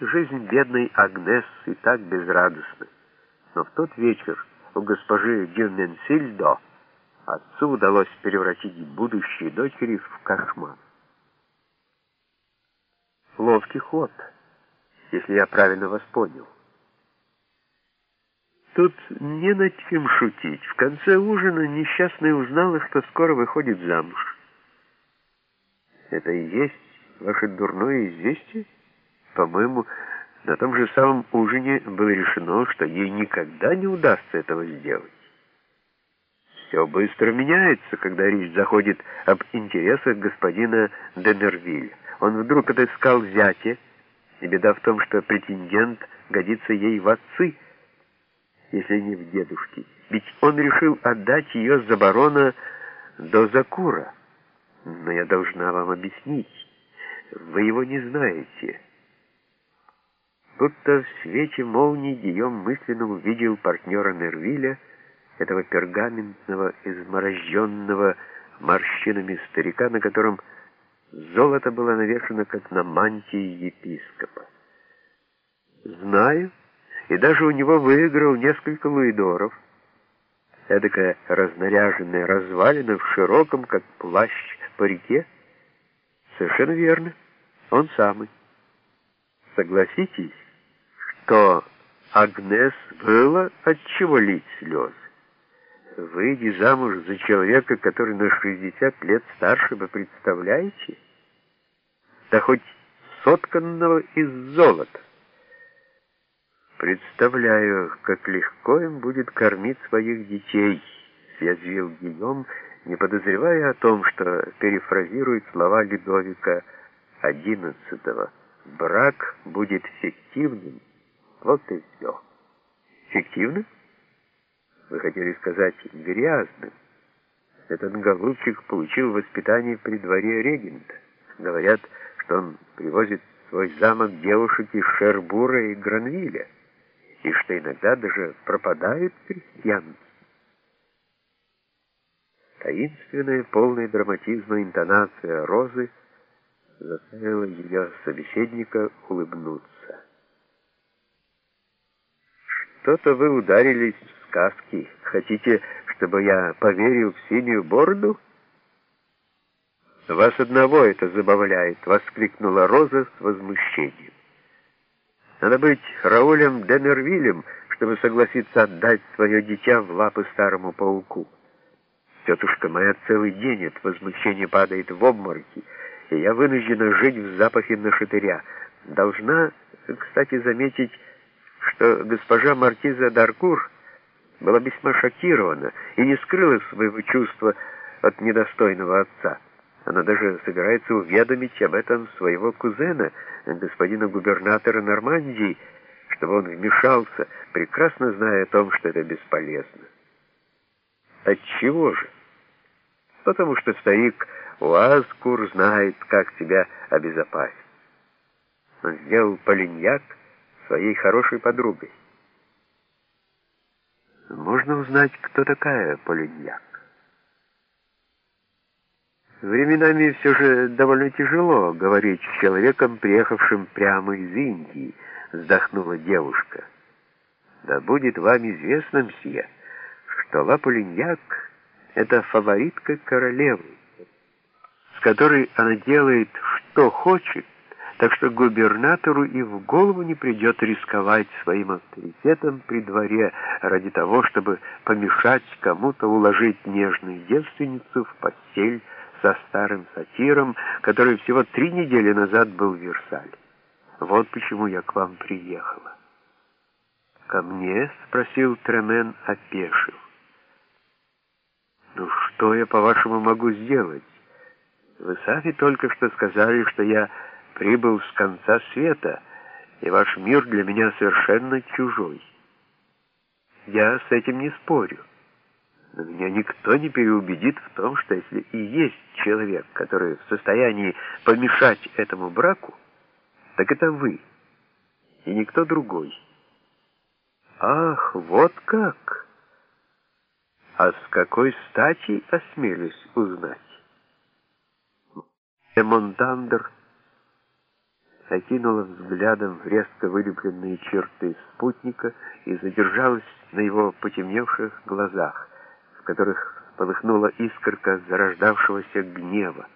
Жизнь бедной Агнес и так безрадостна. Но в тот вечер у госпожи Дюменсильдо отцу удалось превратить будущие дочери в кошмар. Ловкий ход, если я правильно вас понял. Тут не над чем шутить. В конце ужина несчастная узнала, что скоро выходит замуж. Это и есть ваше дурное известие? По-моему, на том же самом ужине было решено, что ей никогда не удастся этого сделать. Все быстро меняется, когда речь заходит об интересах господина Денервилля. Он вдруг отыскал зятя, и беда в том, что претендент годится ей в отцы, если не в дедушке. Ведь он решил отдать ее за барона до Закура. Но я должна вам объяснить. Вы его не знаете. Будто в свете молнии Гийом мысленно увидел партнера Нервиля, этого пергаментного, изморожденного морщинами старика, на котором золото было навешано, как на мантии епископа. Знаю, и даже у него выиграл несколько луидоров. Эдакая разнаряженная развалина в широком, как плащ, по реке. Совершенно верно, он самый. Согласитесь, что Агнес было от чего лить слезы. Выйди замуж за человека, который на 60 лет старше, вы представляете? Да хоть сотканного из золота. Представляю, как легко им будет кормить своих детей, съязвил Гийом, не подозревая о том, что перефразирует слова Ледовика XI. Брак будет фиктивным. Вот и все. Фиктивным? Вы хотели сказать грязным. Этот голубчик получил воспитание при дворе регента. Говорят, что он привозит в свой замок девушек из Шербура и Гранвиля и что иногда даже пропадают крестьян. Таинственная, полная драматизма интонация розы заставила ее собеседника улыбнуться. «Что-то вы ударились в сказки. Хотите, чтобы я поверил в синюю бороду?» «Вас одного это забавляет!» — воскликнула Роза с возмущением. Надо быть Раулем Денервилем, чтобы согласиться отдать свое дитя в лапы старому пауку. Тетушка моя целый день от возмущения падает в обмороки, и я вынуждена жить в запахе нашатыря. Должна, кстати, заметить, что госпожа Маркиза Даркур была весьма шокирована и не скрыла своего чувства от недостойного отца. Она даже собирается уведомить об этом своего кузена, господина губернатора Нормандии, чтобы он вмешался, прекрасно зная о том, что это бесполезно. Отчего же? Потому что старик Уазкур знает, как тебя обезопасить. Он сделал Полиньяк своей хорошей подругой. Можно узнать, кто такая Полиньяк? Временами все же довольно тяжело говорить с человеком, приехавшим прямо из Индии, вздохнула девушка. Да будет вам известно, мсье, что Лапулиньяк — это фаворитка королевы, с которой она делает что хочет, так что губернатору и в голову не придет рисковать своим авторитетом при дворе ради того, чтобы помешать кому-то уложить нежную девственницу в постель со старым сатиром, который всего три недели назад был в Версале. Вот почему я к вам приехала. «Ко мне?» — спросил Тремен, опешив. «Ну что я, по-вашему, могу сделать? Вы сами только что сказали, что я прибыл с конца света, и ваш мир для меня совершенно чужой. Я с этим не спорю». Но меня никто не переубедит в том, что если и есть человек, который в состоянии помешать этому браку, так это вы, и никто другой. Ах, вот как! А с какой стати осмелюсь узнать? Эмондандер окинула взглядом резко вылепленные черты спутника и задержалась на его потемневших глазах, в которых полыхнула искорка зарождавшегося гнева.